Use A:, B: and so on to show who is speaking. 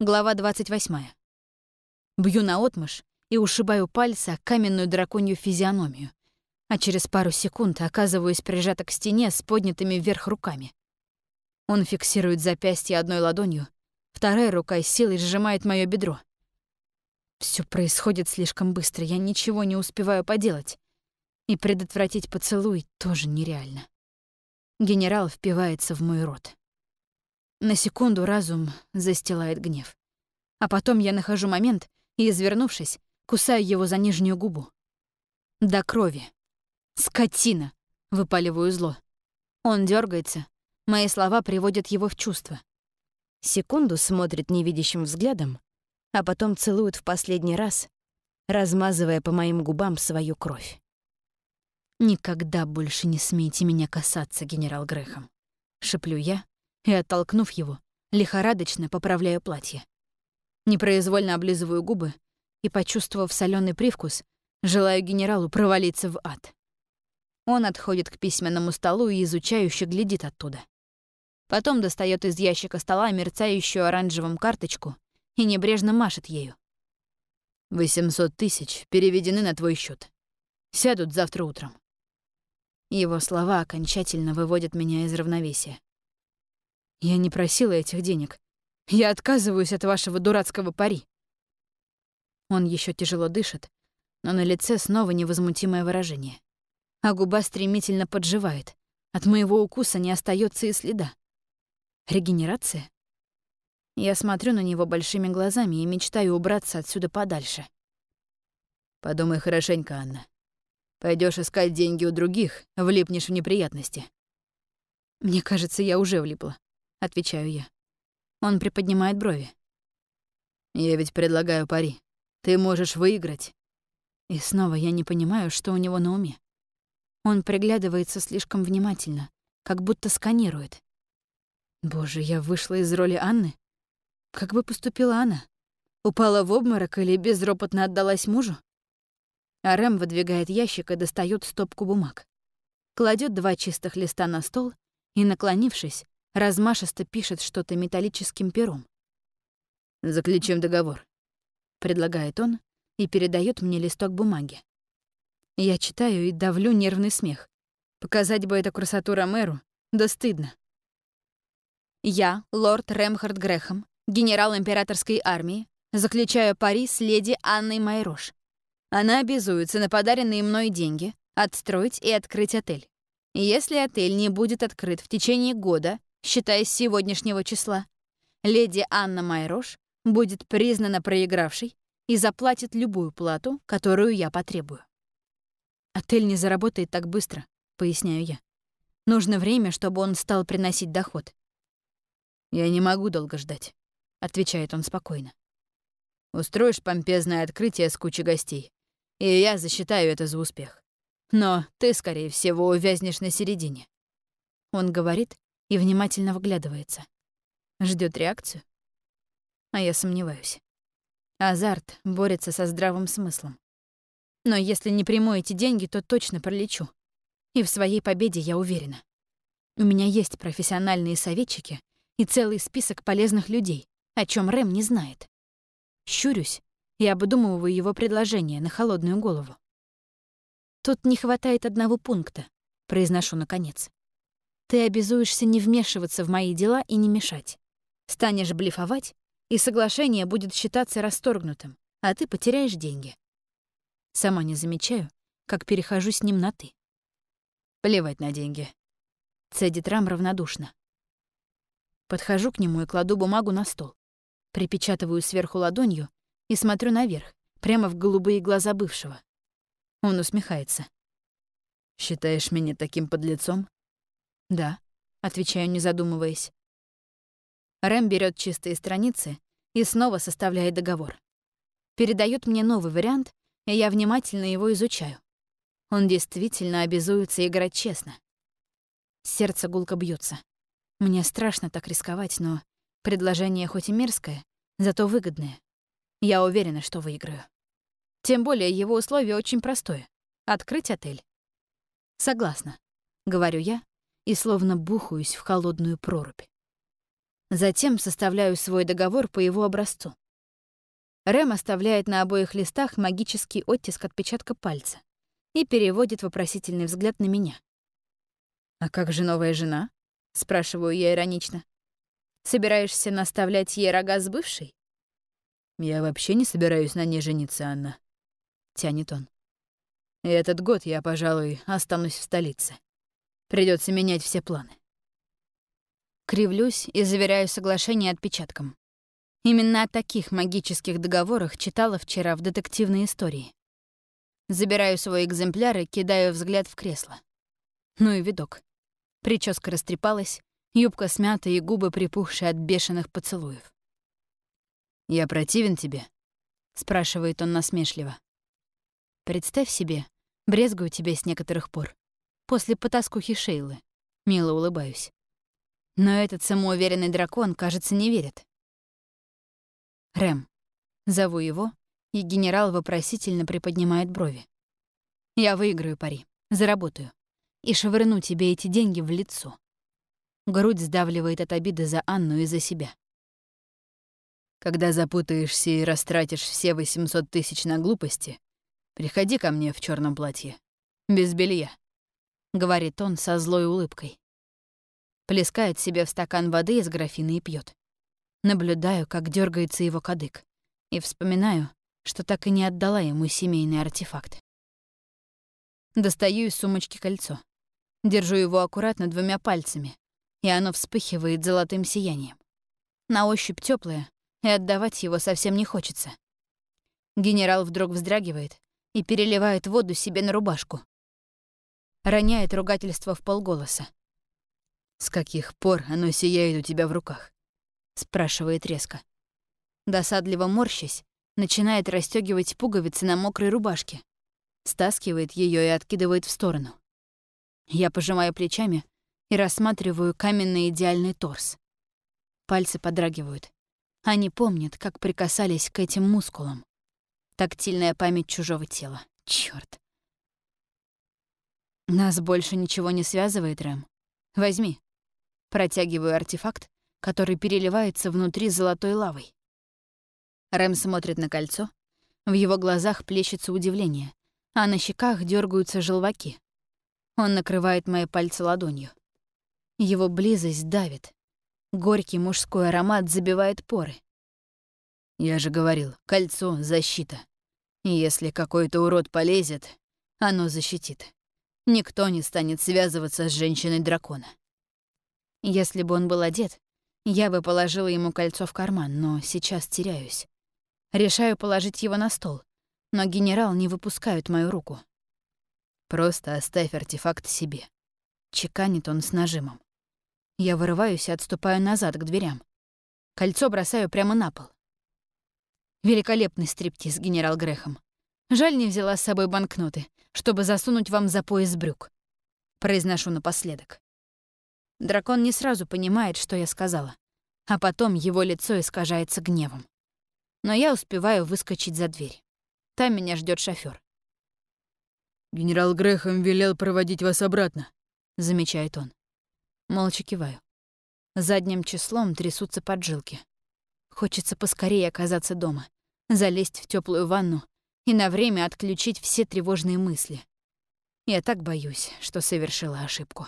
A: Глава 28. Бью наотмашь и ушибаю пальцы о каменную драконью физиономию, а через пару секунд оказываюсь прижата к стене с поднятыми вверх руками. Он фиксирует запястье одной ладонью, вторая рука силой сжимает мое бедро. Все происходит слишком быстро, я ничего не успеваю поделать. И предотвратить поцелуй тоже нереально. Генерал впивается в мой рот. На секунду разум застилает гнев. А потом я нахожу момент и, извернувшись, кусаю его за нижнюю губу. До крови. «Скотина!» — выпаливаю зло. Он дергается. Мои слова приводят его в чувство. Секунду смотрит невидящим взглядом, а потом целует в последний раз, размазывая по моим губам свою кровь. «Никогда больше не смейте меня касаться, генерал Грехом», — шеплю я, и, оттолкнув его, лихорадочно поправляю платье. Непроизвольно облизываю губы и, почувствовав соленый привкус, желаю генералу провалиться в ад. Он отходит к письменному столу и изучающе глядит оттуда. Потом достает из ящика стола мерцающую оранжевым карточку и небрежно машет ею. «800 тысяч переведены на твой счет. Сядут завтра утром». Его слова окончательно выводят меня из равновесия. Я не просила этих денег. Я отказываюсь от вашего дурацкого пари. Он еще тяжело дышит, но на лице снова невозмутимое выражение. А губа стремительно подживает. От моего укуса не остается и следа. Регенерация? Я смотрю на него большими глазами и мечтаю убраться отсюда подальше.
B: Подумай хорошенько, Анна. Пойдешь искать деньги у других, влипнешь в неприятности.
A: Мне кажется, я уже влипла. — отвечаю я. Он приподнимает брови.
B: «Я ведь предлагаю пари. Ты можешь выиграть».
A: И снова я не понимаю, что у него на уме. Он приглядывается слишком внимательно, как будто сканирует. Боже, я вышла из роли Анны? Как бы поступила она? Упала в обморок или безропотно отдалась мужу? А Рэм выдвигает ящик и достает стопку бумаг. Кладет два чистых листа на стол и, наклонившись, размашисто пишет что-то металлическим пером.
B: «Заключим договор», —
A: предлагает он и передает мне листок бумаги. Я читаю и давлю нервный смех. Показать бы эту красоту Ромеру, да стыдно. Я, лорд Ремхард Грехом, генерал императорской армии, заключаю пари с леди Анной Майрош. Она обязуется на подаренные мной деньги отстроить и открыть отель. Если отель не будет открыт в течение года, считая с сегодняшнего числа, леди Анна Майрош будет признана проигравшей и заплатит любую плату, которую я потребую. «Отель не заработает так быстро», — поясняю я. «Нужно время, чтобы он стал приносить доход».
B: «Я не могу долго ждать», — отвечает он спокойно. «Устроишь помпезное открытие с кучей гостей, и я засчитаю это за успех. Но ты, скорее всего, увязнешь на середине».
A: Он говорит, и внимательно вглядывается. Ждет реакцию? А я сомневаюсь. Азарт борется со здравым смыслом. Но если не приму эти деньги, то точно пролечу. И в своей победе я уверена. У меня есть профессиональные советчики и целый список полезных людей, о чем Рэм не знает. Щурюсь и обдумываю его предложение на холодную голову. Тут не хватает одного пункта, произношу наконец. Ты обязуешься не вмешиваться в мои дела и не мешать. Станешь блефовать, и соглашение будет считаться расторгнутым, а ты потеряешь деньги. Сама не замечаю, как перехожу с ним на «ты».
B: Плевать на деньги.
A: Цедит Рам равнодушно. Подхожу к нему и кладу бумагу на стол. Припечатываю сверху ладонью и смотрю наверх, прямо в голубые глаза бывшего. Он усмехается.
B: «Считаешь меня таким подлецом?»
A: «Да», — отвечаю, не задумываясь. Рэм берет чистые страницы и снова составляет договор. Передает мне новый вариант, и я внимательно его изучаю. Он действительно обязуется играть честно. Сердце гулко бьется. Мне страшно так рисковать, но предложение хоть и мерзкое, зато выгодное. Я уверена, что выиграю. Тем более его условие очень простое — открыть отель. Согласна, — говорю я, и словно бухаюсь в холодную прорубь. Затем составляю свой договор по его образцу. Рэм оставляет на обоих листах магический оттиск отпечатка пальца и переводит вопросительный взгляд на меня. «А как же новая жена?» — спрашиваю я иронично. «Собираешься наставлять ей рога с бывшей?»
B: «Я вообще не собираюсь на ней жениться, Анна», — тянет он. «И этот год я, пожалуй, останусь в столице. Придется менять все планы».
A: Кривлюсь и заверяю соглашение отпечатком. Именно о таких магических договорах читала вчера в детективной истории. Забираю свой экземпляр и кидаю взгляд в кресло. Ну и видок. Прическа растрепалась, юбка смята и губы припухшие от бешеных поцелуев.
B: «Я противен тебе?» — спрашивает он насмешливо.
A: «Представь себе, брезгую тебя с некоторых пор. После потаскухи Шейлы. Мило улыбаюсь. Но этот самоуверенный дракон, кажется, не верит. Рэм. Зову его, и генерал вопросительно приподнимает брови. Я выиграю пари, заработаю. И швырну тебе эти деньги в лицо. Грудь сдавливает от обиды за Анну и за себя.
B: Когда запутаешься и растратишь все 800 тысяч на глупости, приходи ко мне в черном платье. Без белья. Говорит он со злой улыбкой.
A: Плескает себе в стакан воды из графины и пьет. Наблюдаю, как дергается его кадык, и вспоминаю, что так и не отдала ему семейный артефакт. Достаю из сумочки кольцо. Держу его аккуратно двумя пальцами, и оно вспыхивает золотым сиянием. На ощупь теплое, и отдавать его совсем не хочется. Генерал вдруг вздрагивает и переливает воду себе на рубашку. Роняет ругательство в полголоса.
B: «С каких пор оно сияет у тебя в руках?»
A: спрашивает резко. Досадливо морщась, начинает расстегивать пуговицы на мокрой рубашке. Стаскивает ее и откидывает в сторону. Я пожимаю плечами и рассматриваю каменный идеальный торс. Пальцы подрагивают. Они помнят, как прикасались к этим мускулам. Тактильная память чужого тела. Чёрт. Нас больше ничего не связывает, Рэм. Возьми. Протягиваю артефакт, который переливается внутри золотой лавой. Рэм смотрит на кольцо. В его глазах плещется удивление, а на щеках дергаются желваки. Он накрывает мои пальцы ладонью. Его близость давит. Горький мужской аромат забивает поры.
B: Я же говорил, кольцо — защита. Если какой-то урод полезет, оно защитит. Никто не станет связываться с женщиной-дракона.
A: Если бы он был одет, я бы положила ему кольцо в карман, но сейчас теряюсь. Решаю положить его на стол, но генерал не выпускает мою руку.
B: «Просто оставь артефакт себе», — чеканит он с нажимом.
A: Я вырываюсь и отступаю назад к дверям. Кольцо бросаю прямо на пол. Великолепный стриптиз, генерал Грехом. Жаль, не взяла с собой банкноты, чтобы засунуть вам за пояс брюк. Произношу напоследок. Дракон не сразу понимает, что я сказала, а потом его лицо искажается гневом. Но я успеваю выскочить за дверь. Там меня ждет шофер.
B: «Генерал Грехом велел проводить вас обратно», — замечает он.
A: Молча киваю. Задним числом трясутся поджилки. Хочется поскорее оказаться дома, залезть в теплую ванну и на время отключить все тревожные мысли. Я так боюсь, что совершила ошибку.